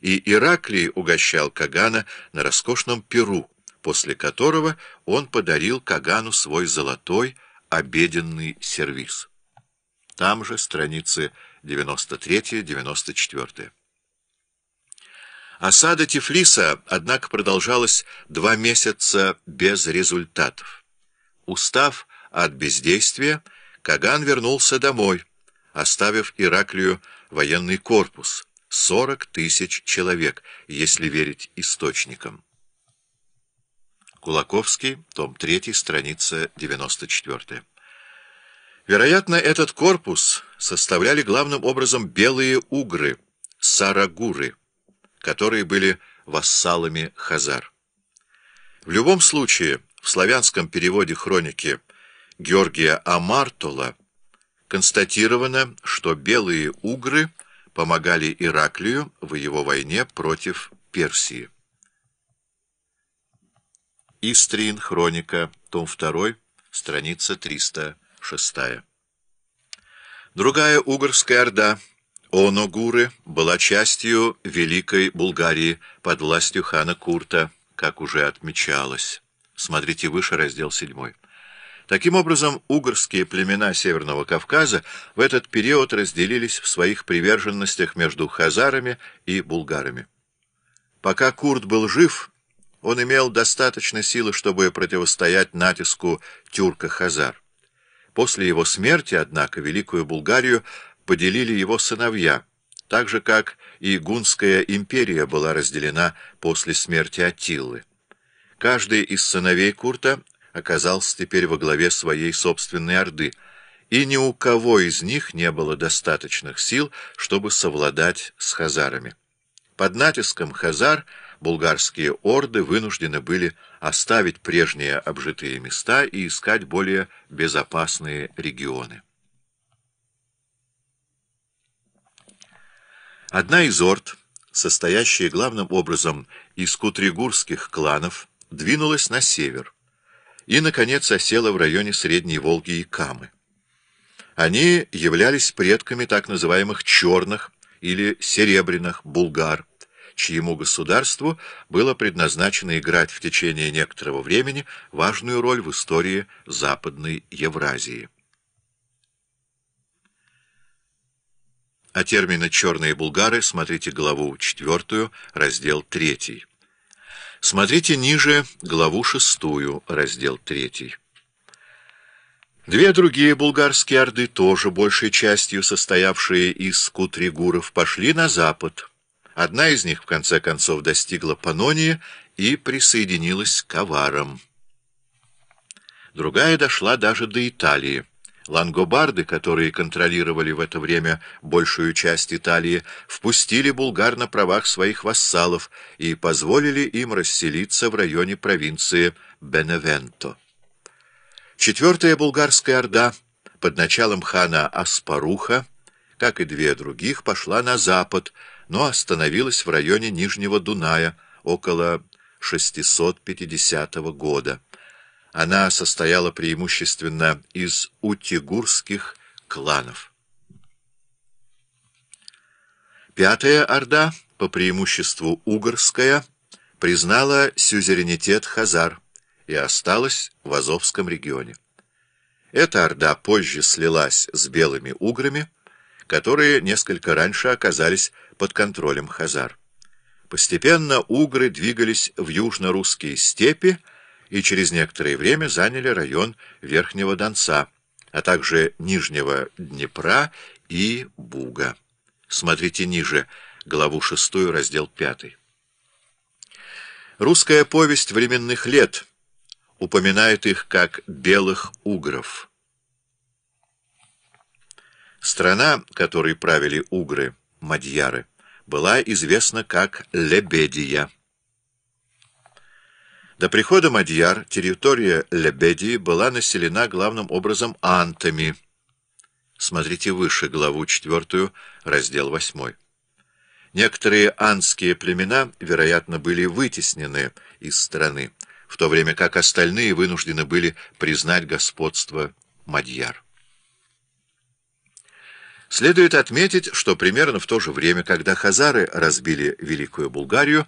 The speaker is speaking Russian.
и Ираклий угощал Кагана на роскошном перу, после которого он подарил Кагану свой золотой обеденный сервиз. Там же страницы 93-94. Осада Тифлиса, однако, продолжалась два месяца без результатов. Устав от бездействия, Каган вернулся домой, оставив Ираклию военный корпус, 40 тысяч человек, если верить источникам. Кулаковский, том 3, страница 94. Вероятно, этот корпус составляли главным образом белые угры, сарагуры, которые были вассалами хазар. В любом случае, в славянском переводе хроники Георгия Амартола констатировано, что белые угры помогали Ираклию в его войне против Персии. Истрин, хроника, том 2, страница 306. Другая угорская орда, Оногуры, была частью Великой Булгарии под властью хана Курта, как уже отмечалось. Смотрите выше, раздел 7. Таким образом, угорские племена Северного Кавказа в этот период разделились в своих приверженностях между хазарами и булгарами. Пока Курт был жив, он имел достаточно силы, чтобы противостоять натиску тюрка-хазар. После его смерти, однако, Великую Булгарию поделили его сыновья, так же, как и Гунская империя была разделена после смерти Аттилы. Каждый из сыновей Курта оказался теперь во главе своей собственной орды, и ни у кого из них не было достаточных сил, чтобы совладать с хазарами. Под натиском хазар булгарские орды вынуждены были оставить прежние обжитые места и искать более безопасные регионы. Одна из орд, состоящая главным образом из кутригурских кланов, двинулась на север и, наконец, осела в районе Средней Волги и Камы. Они являлись предками так называемых «черных» или «серебряных» булгар, чьему государству было предназначено играть в течение некоторого времени важную роль в истории Западной Евразии. О термине «черные булгары» смотрите главу 4, раздел 3. Смотрите ниже главу шестую, раздел третий. Две другие булгарские орды, тоже большей частью состоявшие из кутригуров, пошли на запад. Одна из них, в конце концов, достигла Панонии и присоединилась к аварам. Другая дошла даже до Италии. Лангобарды, которые контролировали в это время большую часть Италии, впустили булгар на правах своих вассалов и позволили им расселиться в районе провинции Беневенто. Четвертая булгарская орда под началом хана Аспаруха, как и две других, пошла на запад, но остановилась в районе Нижнего Дуная около 650 года. Она состояла преимущественно из утигурских кланов. Пятая Орда, по преимуществу угорская, признала сюзеренитет Хазар и осталась в Азовском регионе. Эта Орда позже слилась с белыми уграми, которые несколько раньше оказались под контролем Хазар. Постепенно угры двигались в южно-русские степи, и через некоторое время заняли район Верхнего Донца, а также Нижнего Днепра и Буга. Смотрите ниже, главу 6, раздел 5. Русская повесть временных лет упоминает их как «белых угров». Страна, которой правили угры, мадьяры, была известна как Лебедия. До прихода Мадьяр территория Лебедии была населена главным образом антами. Смотрите выше главу 4, раздел 8. Некоторые антские племена, вероятно, были вытеснены из страны, в то время как остальные вынуждены были признать господство Мадьяр. Следует отметить, что примерно в то же время, когда хазары разбили Великую Булгарию,